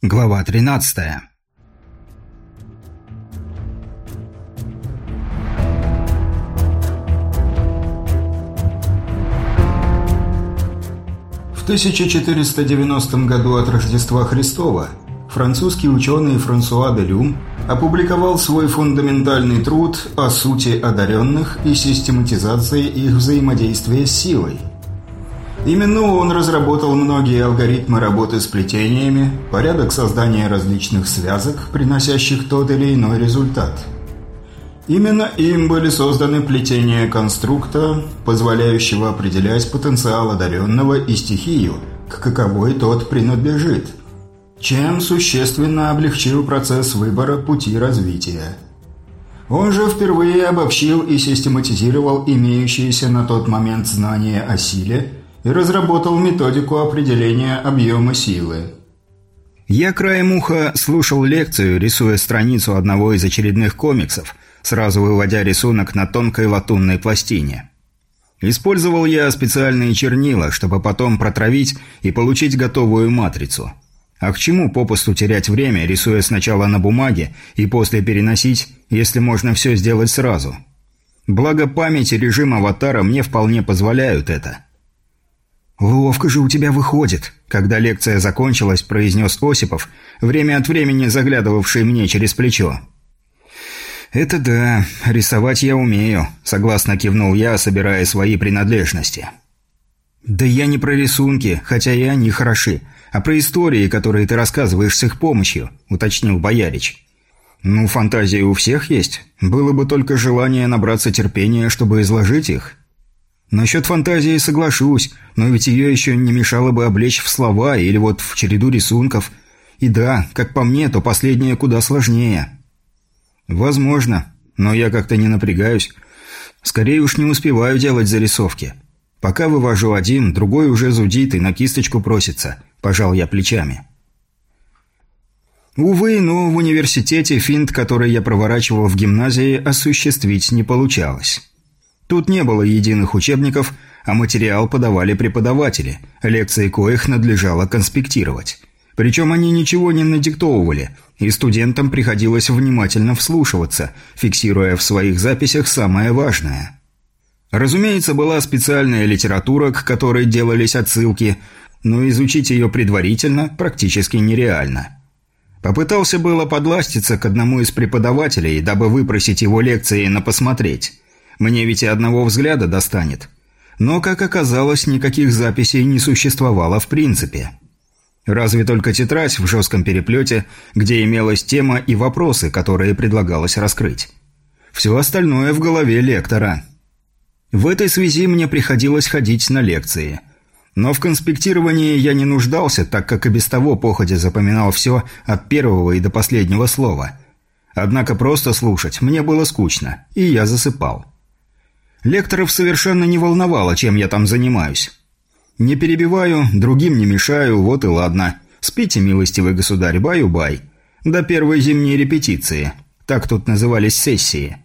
Глава 13. В 1490 году от Рождества Христова французский ученый Франсуа де Люм опубликовал свой фундаментальный труд о сути одаренных и систематизации их взаимодействия с силой – Именно он разработал многие алгоритмы работы с плетениями, порядок создания различных связок, приносящих тот или иной результат. Именно им были созданы плетения конструкта, позволяющего определять потенциал одаренного и стихию, к каковой тот принадлежит, чем существенно облегчил процесс выбора пути развития. Он же впервые обобщил и систематизировал имеющиеся на тот момент знания о силе – и разработал методику определения объема силы. Я краем уха слушал лекцию, рисуя страницу одного из очередных комиксов, сразу выводя рисунок на тонкой латунной пластине. Использовал я специальные чернила, чтобы потом протравить и получить готовую матрицу. А к чему попусту терять время, рисуя сначала на бумаге и после переносить, если можно все сделать сразу? Благо память и режим аватара мне вполне позволяют это – «Ловко же у тебя выходит», – когда лекция закончилась, произнес Осипов, время от времени заглядывавший мне через плечо. «Это да, рисовать я умею», – согласно кивнул я, собирая свои принадлежности. «Да я не про рисунки, хотя и они хороши, а про истории, которые ты рассказываешь с их помощью», – уточнил Боярич. «Ну, фантазии у всех есть. Было бы только желание набраться терпения, чтобы изложить их». Насчет фантазии соглашусь, но ведь ее еще не мешало бы облечь в слова или вот в череду рисунков. И да, как по мне, то последнее куда сложнее. Возможно, но я как-то не напрягаюсь. Скорее уж не успеваю делать зарисовки. Пока вывожу один, другой уже зудит и на кисточку просится. Пожал я плечами. Увы, но в университете финт, который я проворачивал в гимназии, осуществить не получалось. Тут не было единых учебников, а материал подавали преподаватели, лекции коих надлежало конспектировать. Причем они ничего не надиктовывали, и студентам приходилось внимательно вслушиваться, фиксируя в своих записях самое важное. Разумеется, была специальная литература, к которой делались отсылки, но изучить ее предварительно практически нереально. Попытался было подластиться к одному из преподавателей, дабы выпросить его лекции на посмотреть. Мне ведь и одного взгляда достанет. Но, как оказалось, никаких записей не существовало в принципе. Разве только тетрадь в жестком переплете, где имелась тема и вопросы, которые предлагалось раскрыть. Все остальное в голове лектора. В этой связи мне приходилось ходить на лекции. Но в конспектировании я не нуждался, так как и без того походя запоминал все от первого и до последнего слова. Однако просто слушать мне было скучно, и я засыпал. Лекторов совершенно не волновало, чем я там занимаюсь. Не перебиваю, другим не мешаю, вот и ладно. Спите, милостивый государь, баю-бай. До первой зимней репетиции. Так тут назывались сессии.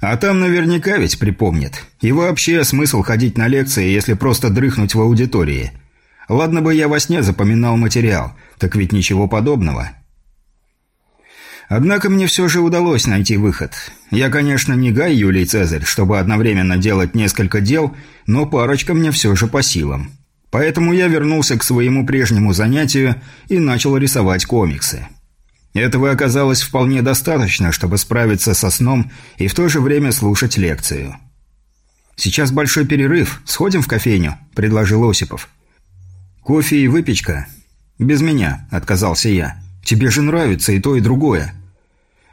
А там наверняка ведь припомнят. И вообще смысл ходить на лекции, если просто дрыхнуть в аудитории. Ладно бы я во сне запоминал материал, так ведь ничего подобного. Однако мне все же удалось найти выход. Я, конечно, не Гай Юлий Цезарь, чтобы одновременно делать несколько дел, но парочка мне все же по силам. Поэтому я вернулся к своему прежнему занятию и начал рисовать комиксы. Этого оказалось вполне достаточно, чтобы справиться со сном и в то же время слушать лекцию. «Сейчас большой перерыв. Сходим в кофейню», – предложил Осипов. «Кофе и выпечка?» «Без меня», – отказался я. «Тебе же нравится и то, и другое».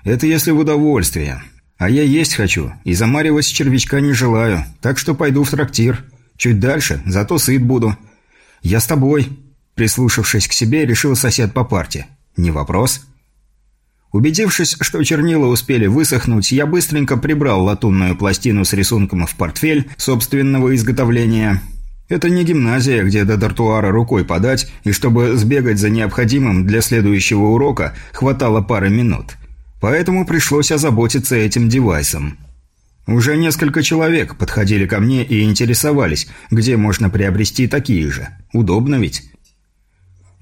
Это если в удовольствие. А я есть хочу, и замаривать червячка не желаю, так что пойду в трактир. Чуть дальше, зато сыт буду. Я с тобой. Прислушавшись к себе, решил сосед по парте. Не вопрос. Убедившись, что чернила успели высохнуть, я быстренько прибрал латунную пластину с рисунком в портфель собственного изготовления. Это не гимназия, где до дартуара рукой подать, и чтобы сбегать за необходимым для следующего урока, хватало пары минут – Поэтому пришлось озаботиться этим девайсом. Уже несколько человек подходили ко мне и интересовались, где можно приобрести такие же. Удобно ведь?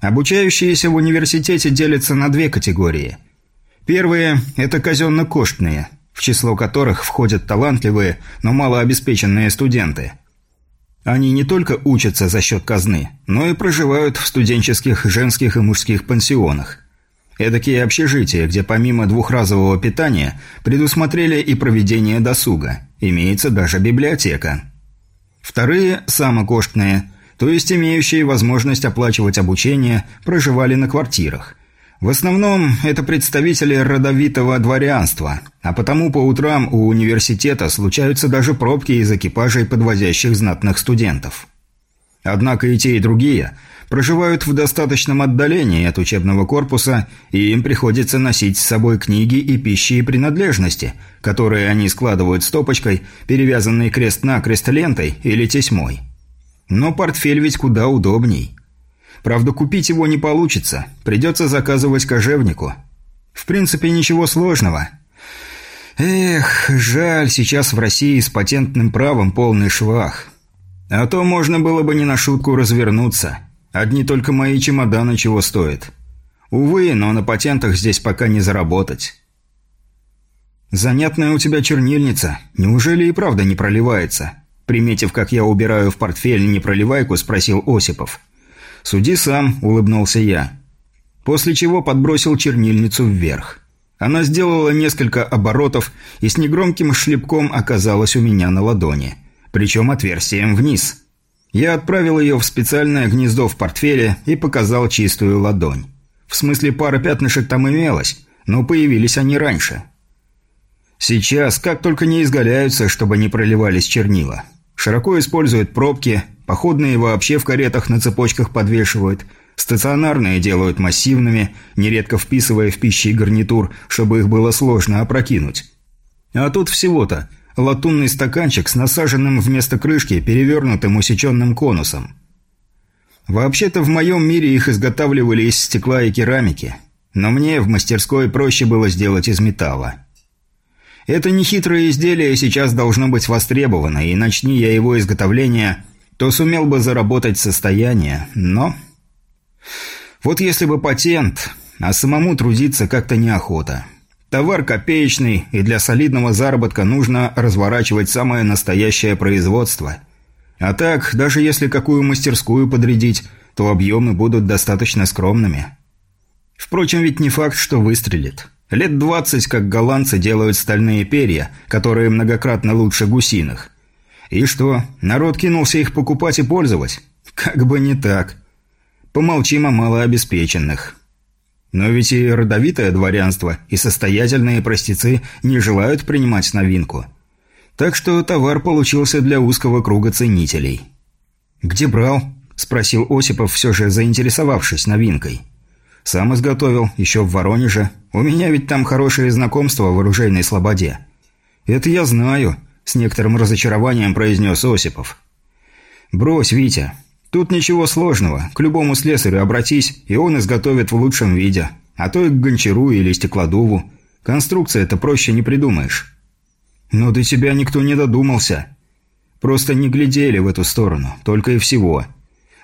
Обучающиеся в университете делятся на две категории. Первые – это казенно-коштные, в число которых входят талантливые, но малообеспеченные студенты. Они не только учатся за счет казны, но и проживают в студенческих женских и мужских пансионах. Эдакие общежития, где помимо двухразового питания предусмотрели и проведение досуга. Имеется даже библиотека. Вторые – самокоштные, то есть имеющие возможность оплачивать обучение, проживали на квартирах. В основном это представители родовитого дворянства, а потому по утрам у университета случаются даже пробки из экипажей подвозящих знатных студентов. Однако и те, и другие проживают в достаточном отдалении от учебного корпуса, и им приходится носить с собой книги и пищи и принадлежности, которые они складывают стопочкой, перевязанной крест-накрест лентой или тесьмой. Но портфель ведь куда удобней. Правда, купить его не получится, придется заказывать кожевнику. В принципе, ничего сложного. Эх, жаль, сейчас в России с патентным правом полный швах. А то можно было бы не на шутку развернуться. Одни только мои чемоданы чего стоят. Увы, но на патентах здесь пока не заработать. Занятная у тебя чернильница. Неужели и правда не проливается? Приметив, как я убираю в портфель непроливайку, спросил Осипов. «Суди сам», – улыбнулся я. После чего подбросил чернильницу вверх. Она сделала несколько оборотов и с негромким шлепком оказалась у меня на ладони. Причем отверстием вниз. Я отправил ее в специальное гнездо в портфеле и показал чистую ладонь. В смысле, пара пятнышек там имелось, но появились они раньше. Сейчас как только не изгаляются, чтобы не проливались чернила. Широко используют пробки, походные вообще в каретах на цепочках подвешивают, стационарные делают массивными, нередко вписывая в пищи гарнитур, чтобы их было сложно опрокинуть. А тут всего-то латунный стаканчик с насаженным вместо крышки перевернутым усеченным конусом. Вообще-то в моем мире их изготавливали из стекла и керамики, но мне в мастерской проще было сделать из металла. Это нехитрое изделие сейчас должно быть востребовано, и начни я его изготовление, то сумел бы заработать состояние, но... Вот если бы патент, а самому трудиться как-то неохота. Товар копеечный, и для солидного заработка нужно разворачивать самое настоящее производство. А так, даже если какую мастерскую подрядить, то объемы будут достаточно скромными. Впрочем, ведь не факт, что выстрелит. Лет двадцать, как голландцы делают стальные перья, которые многократно лучше гусиных. И что, народ кинулся их покупать и пользовать? Как бы не так. Помолчим о малообеспеченных. Но ведь и родовитое дворянство, и состоятельные простецы не желают принимать новинку. Так что товар получился для узкого круга ценителей. «Где брал?» – спросил Осипов, все же заинтересовавшись новинкой. Сам изготовил, еще в Воронеже. У меня ведь там хорошие знакомства в оружейной слободе». «Это я знаю», – с некоторым разочарованием произнес Осипов. «Брось, Витя. Тут ничего сложного. К любому слесарю обратись, и он изготовит в лучшем виде. А то и к гончару или стеклодуву. Конструкция-то проще не придумаешь». «Но до тебя никто не додумался. Просто не глядели в эту сторону, только и всего.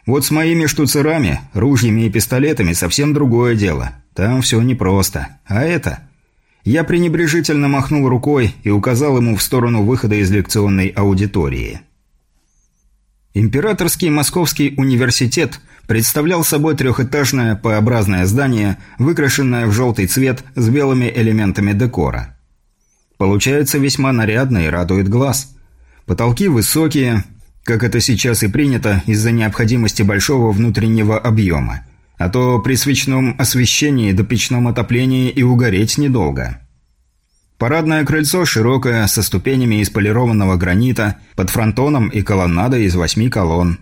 Вот с моими штуцерами, ружьями и пистолетами совсем другое дело. Там все непросто. А это... Я пренебрежительно махнул рукой и указал ему в сторону выхода из лекционной аудитории. Императорский Московский университет представлял собой трехэтажное П-образное здание, выкрашенное в желтый цвет с белыми элементами декора. Получается весьма нарядно и радует глаз. Потолки высокие, как это сейчас и принято из-за необходимости большого внутреннего объема. А то при свечном освещении до печном отоплении и угореть недолго. Парадное крыльцо широкое, со ступенями из полированного гранита, под фронтоном и колоннадой из восьми колонн.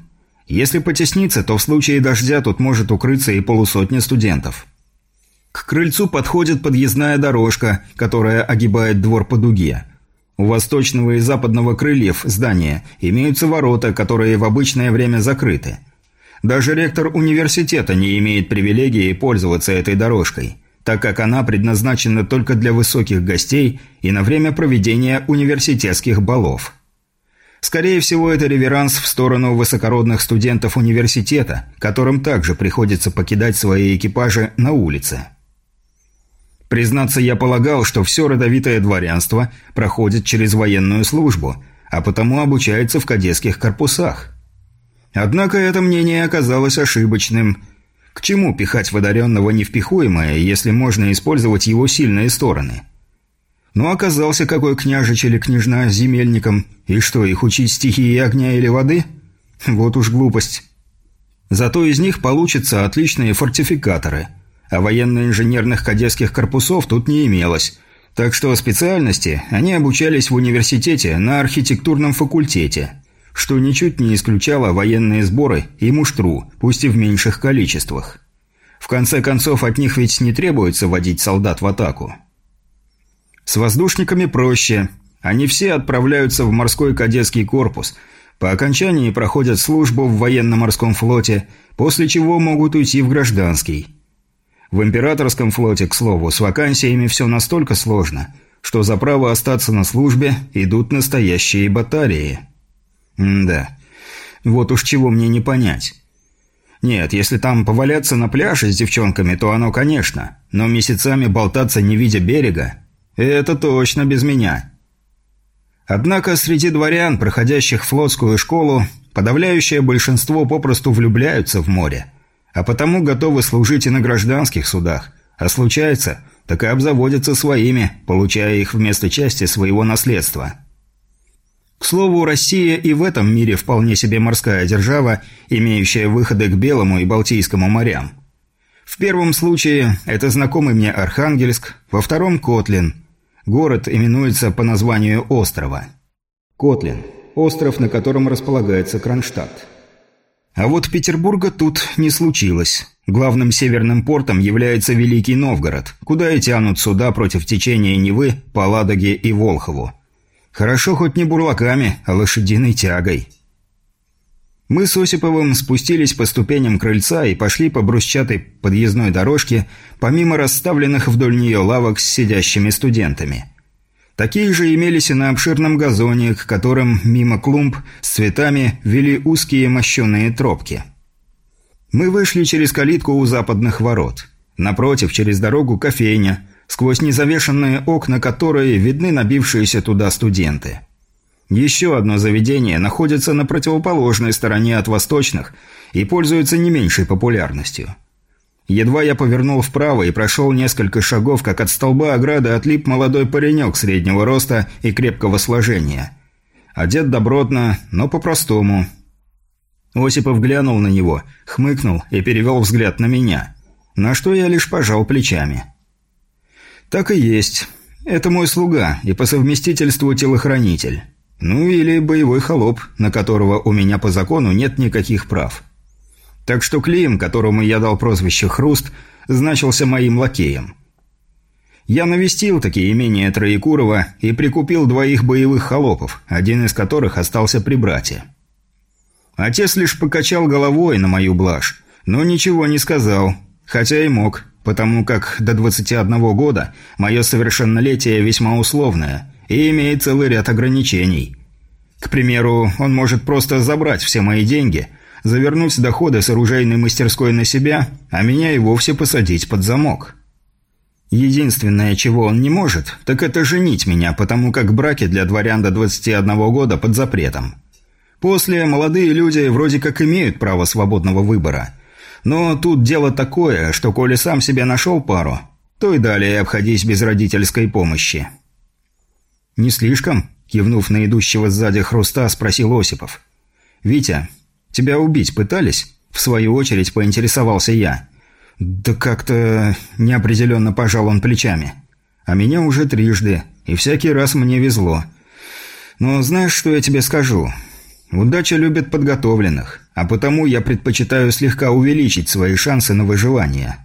Если потесниться, то в случае дождя тут может укрыться и полусотня студентов. К крыльцу подходит подъездная дорожка, которая огибает двор по дуге – у восточного и западного крыльев здания имеются ворота, которые в обычное время закрыты. Даже ректор университета не имеет привилегии пользоваться этой дорожкой, так как она предназначена только для высоких гостей и на время проведения университетских балов. Скорее всего, это реверанс в сторону высокородных студентов университета, которым также приходится покидать свои экипажи на улице. Признаться, я полагал, что все родовитое дворянство проходит через военную службу, а потому обучается в кадетских корпусах. Однако это мнение оказалось ошибочным. К чему пихать в невпихуемое, если можно использовать его сильные стороны? Ну, оказался какой княжич или княжна земельником, и что, их учить стихии огня или воды? Вот уж глупость. Зато из них получатся отличные фортификаторы. А военно-инженерных кадетских корпусов тут не имелось. Так что специальности они обучались в университете на архитектурном факультете – что ничуть не исключало военные сборы и муштру, пусть и в меньших количествах. В конце концов, от них ведь не требуется водить солдат в атаку. С воздушниками проще. Они все отправляются в морской кадетский корпус, по окончании проходят службу в военно-морском флоте, после чего могут уйти в гражданский. В императорском флоте, к слову, с вакансиями все настолько сложно, что за право остаться на службе идут настоящие баталии. М-да. Вот уж чего мне не понять. Нет, если там поваляться на пляже с девчонками, то оно, конечно. Но месяцами болтаться, не видя берега, это точно без меня. Однако среди дворян, проходящих флотскую школу, подавляющее большинство попросту влюбляются в море, а потому готовы служить и на гражданских судах, а случается, так и обзаводятся своими, получая их вместо части своего наследства. К слову, Россия и в этом мире вполне себе морская держава, имеющая выходы к Белому и Балтийскому морям. В первом случае это знакомый мне Архангельск, во втором – Котлин. Город именуется по названию острова. Котлин – остров, на котором располагается Кронштадт. А вот Петербурга тут не случилось. Главным северным портом является Великий Новгород, куда и тянут суда против течения Невы по Ладоге и Волхову. Хорошо хоть не бурлаками, а лошадиной тягой. Мы с Осиповым спустились по ступеням крыльца и пошли по брусчатой подъездной дорожке, помимо расставленных вдоль нее лавок с сидящими студентами. Такие же имелись и на обширном газоне, к которым мимо клумб с цветами вели узкие мощеные тропки. Мы вышли через калитку у западных ворот. Напротив, через дорогу кофейня, сквозь незавешенные окна которые видны набившиеся туда студенты. Еще одно заведение находится на противоположной стороне от восточных и пользуется не меньшей популярностью. Едва я повернул вправо и прошел несколько шагов, как от столба ограды отлип молодой паренек среднего роста и крепкого сложения. Одет добротно, но по-простому. Осипов глянул на него, хмыкнул и перевел взгляд на меня, на что я лишь пожал плечами. «Так и есть. Это мой слуга и по совместительству телохранитель. Ну или боевой холоп, на которого у меня по закону нет никаких прав. Так что Клим, которому я дал прозвище «Хруст», значился моим лакеем. Я навестил такие имения Троекурова и прикупил двоих боевых холопов, один из которых остался при брате. Отец лишь покачал головой на мою блажь, но ничего не сказал, хотя и мог – потому как до 21 года мое совершеннолетие весьма условное и имеет целый ряд ограничений. К примеру, он может просто забрать все мои деньги, завернуть доходы с оружейной мастерской на себя, а меня и вовсе посадить под замок. Единственное, чего он не может, так это женить меня, потому как браки для дворян до 21 года под запретом. После молодые люди вроде как имеют право свободного выбора – но тут дело такое, что коли сам себе нашел пару, то и далее обходись без родительской помощи». «Не слишком?» – кивнув на идущего сзади хруста, спросил Осипов. «Витя, тебя убить пытались?» – в свою очередь поинтересовался я. «Да как-то...» – неопределенно пожал он плечами. «А меня уже трижды, и всякий раз мне везло. Но знаешь, что я тебе скажу? Удача любит подготовленных, а потому я предпочитаю слегка увеличить свои шансы на выживание.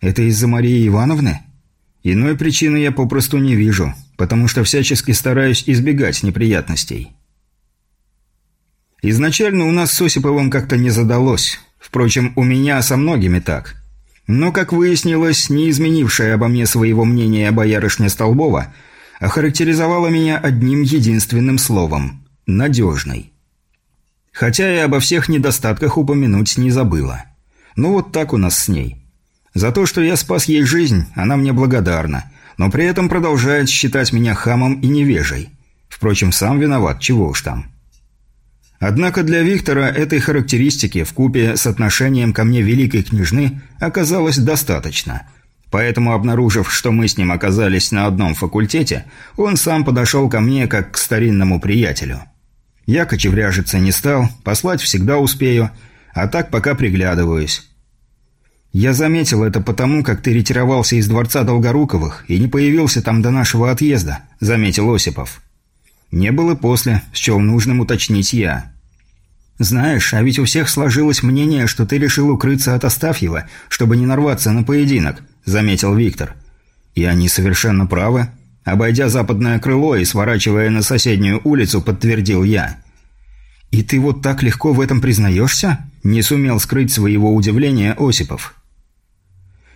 Это из-за Марии Ивановны? Иной причины я попросту не вижу, потому что всячески стараюсь избегать неприятностей. Изначально у нас с Осиповым как-то не задалось. Впрочем, у меня со многими так. Но, как выяснилось, не изменившая обо мне своего мнения боярышня Столбова охарактеризовала меня одним единственным словом – надежной. Хотя и обо всех недостатках упомянуть не забыла. Ну вот так у нас с ней. За то, что я спас ей жизнь, она мне благодарна, но при этом продолжает считать меня хамом и невежей. Впрочем, сам виноват, чего уж там. Однако для Виктора этой характеристики в купе с отношением ко мне великой княжны оказалось достаточно. Поэтому, обнаружив, что мы с ним оказались на одном факультете, он сам подошел ко мне как к старинному приятелю. Я кочевряжиться не стал, послать всегда успею, а так пока приглядываюсь. Я заметил это потому, как ты ретировался из дворца Долгоруковых и не появился там до нашего отъезда, заметил Осипов. Не было после, счел нужным уточнить я. «Знаешь, а ведь у всех сложилось мнение, что ты решил укрыться от Астафьева, чтобы не нарваться на поединок», – заметил Виктор. «И они совершенно правы. Обойдя западное крыло и сворачивая на соседнюю улицу, подтвердил я. «И ты вот так легко в этом признаешься?» – не сумел скрыть своего удивления Осипов.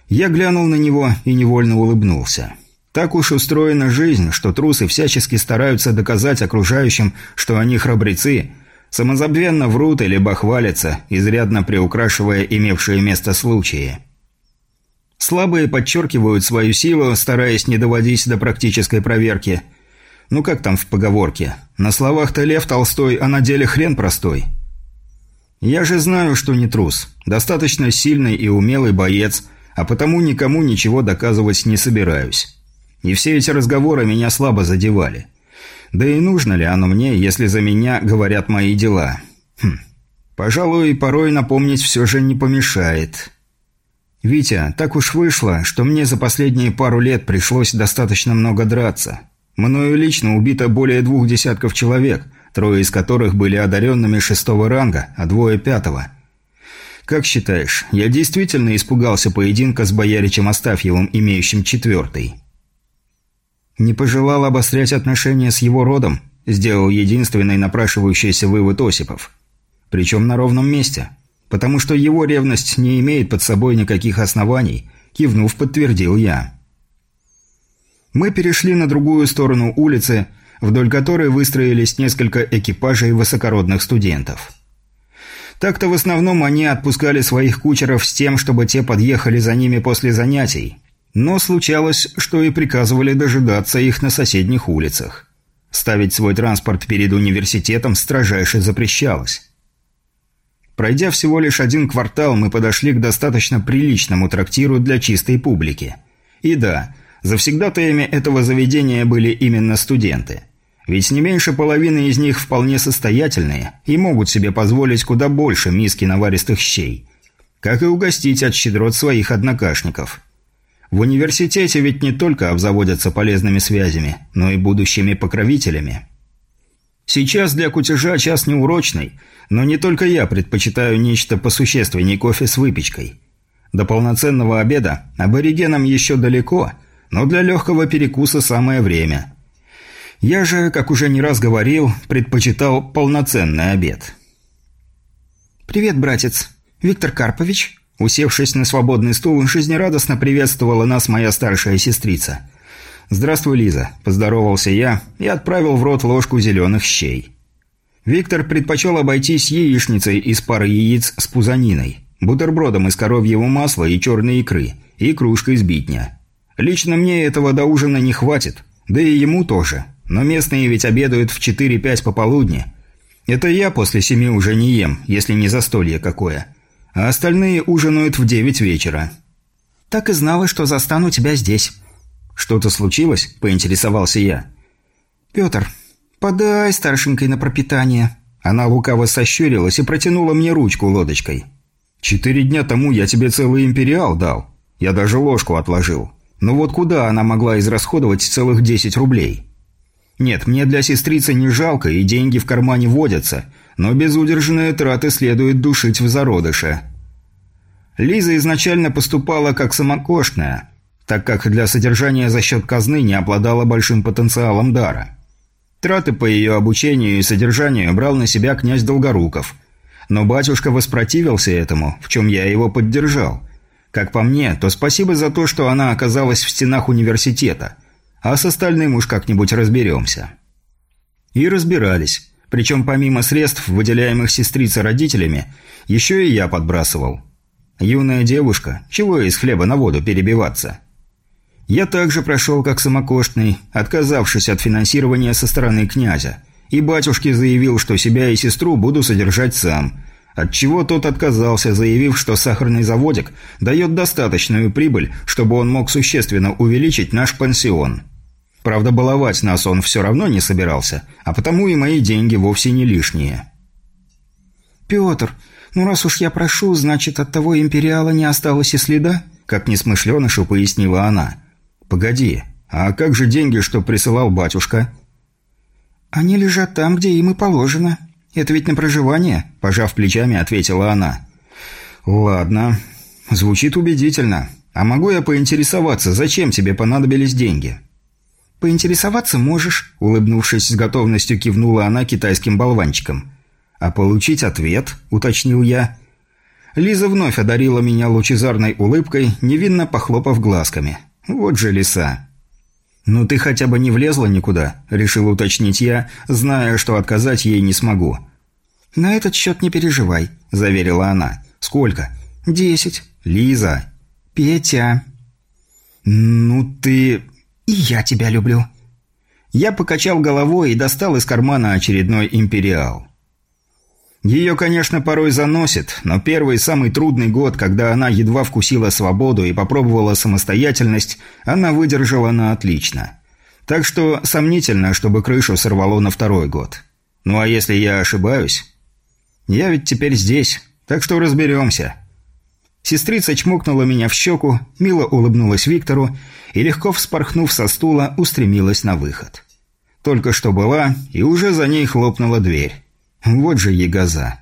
Я глянул на него и невольно улыбнулся. Так уж устроена жизнь, что трусы всячески стараются доказать окружающим, что они храбрецы, самозабвенно врут или бахвалятся, изрядно приукрашивая имевшие место случаи. Слабые подчеркивают свою силу, стараясь не доводить до практической проверки. Ну как там в поговорке? На словах-то Лев Толстой, а на деле хрен простой. Я же знаю, что не трус. Достаточно сильный и умелый боец, а потому никому ничего доказывать не собираюсь. И все эти разговоры меня слабо задевали. Да и нужно ли оно мне, если за меня говорят мои дела? Хм. Пожалуй, порой напомнить все же не помешает. «Витя, так уж вышло, что мне за последние пару лет пришлось достаточно много драться. Мною лично убито более двух десятков человек, трое из которых были одаренными шестого ранга, а двое пятого. Как считаешь, я действительно испугался поединка с бояричем Астафьевым, имеющим четвертый?» Не пожелал обострять отношения с его родом, сделал единственный напрашивающийся вывод Осипов. Причем на ровном месте. Потому что его ревность не имеет под собой никаких оснований, кивнув, подтвердил я. Мы перешли на другую сторону улицы, вдоль которой выстроились несколько экипажей высокородных студентов. Так-то в основном они отпускали своих кучеров с тем, чтобы те подъехали за ними после занятий, но случалось, что и приказывали дожидаться их на соседних улицах. Ставить свой транспорт перед университетом строжайше запрещалось. Пройдя всего лишь один квартал, мы подошли к достаточно приличному трактиру для чистой публики. И да, завсегдатаями этого заведения были именно студенты. Ведь не меньше половины из них вполне состоятельные и могут себе позволить куда больше миски наваристых щей. Как и угостить от щедрот своих однокашников – в университете ведь не только обзаводятся полезными связями, но и будущими покровителями. Сейчас для кутежа час неурочный, но не только я предпочитаю нечто посущественней кофе с выпечкой. До полноценного обеда аборигенам еще далеко, но для легкого перекуса самое время. Я же, как уже не раз говорил, предпочитал полноценный обед. «Привет, братец. Виктор Карпович?» Усевшись на свободный стул, жизнерадостно приветствовала нас моя старшая сестрица. «Здравствуй, Лиза», – поздоровался я и отправил в рот ложку зеленых щей. Виктор предпочел обойтись яичницей из пары яиц с пузаниной, бутербродом из коровьего масла и черной икры, и кружкой сбитня. Лично мне этого до ужина не хватит, да и ему тоже, но местные ведь обедают в 4-5 пополудни. Это я после семи уже не ем, если не застолье какое – а остальные ужинают в девять вечера. «Так и знала, что застану тебя здесь». «Что-то случилось?» – поинтересовался я. «Петр, подай старшенькой на пропитание». Она лукаво сощурилась и протянула мне ручку лодочкой. «Четыре дня тому я тебе целый империал дал. Я даже ложку отложил. Но вот куда она могла израсходовать целых десять рублей?» «Нет, мне для сестрицы не жалко, и деньги в кармане водятся, но безудержные траты следует душить в зародыше. Лиза изначально поступала как самокошная, так как для содержания за счет казны не обладала большим потенциалом дара. Траты по ее обучению и содержанию брал на себя князь Долгоруков. Но батюшка воспротивился этому, в чем я его поддержал. Как по мне, то спасибо за то, что она оказалась в стенах университета, а с остальным уж как-нибудь разберемся. И разбирались. Причем помимо средств, выделяемых сестрицей родителями, еще и я подбрасывал. Юная девушка, чего из хлеба на воду перебиваться? Я также прошел как самокошный, отказавшись от финансирования со стороны князя. И батюшке заявил, что себя и сестру буду содержать сам. Отчего тот отказался, заявив, что сахарный заводик дает достаточную прибыль, чтобы он мог существенно увеличить наш пансион. Правда, баловать нас он все равно не собирался, а потому и мои деньги вовсе не лишние. «Петр, ну раз уж я прошу, значит, от того империала не осталось и следа?» Как несмышленышу пояснила она. «Погоди, а как же деньги, что присылал батюшка?» «Они лежат там, где им и положено. Это ведь на проживание», – пожав плечами, ответила она. «Ладно. Звучит убедительно. А могу я поинтересоваться, зачем тебе понадобились деньги?» «Поинтересоваться можешь», – улыбнувшись с готовностью, кивнула она китайским болванчиком. «А получить ответ?» – уточнил я. Лиза вновь одарила меня лучезарной улыбкой, невинно похлопав глазками. Вот же лиса. «Ну ты хотя бы не влезла никуда», – решил уточнить я, зная, что отказать ей не смогу. «На этот счет не переживай», – заверила она. «Сколько?» «Десять». «Лиза». «Петя». «Ну ты...» «И я тебя люблю». Я покачал головой и достал из кармана очередной империал. Ее, конечно, порой заносит, но первый самый трудный год, когда она едва вкусила свободу и попробовала самостоятельность, она выдержала на отлично. Так что сомнительно, чтобы крышу сорвало на второй год. Ну а если я ошибаюсь? Я ведь теперь здесь, так что разберемся. Сестрица чмокнула меня в щеку, мило улыбнулась Виктору и, легко вспорхнув со стула, устремилась на выход. Только что была, и уже за ней хлопнула дверь. Вот же ягоза.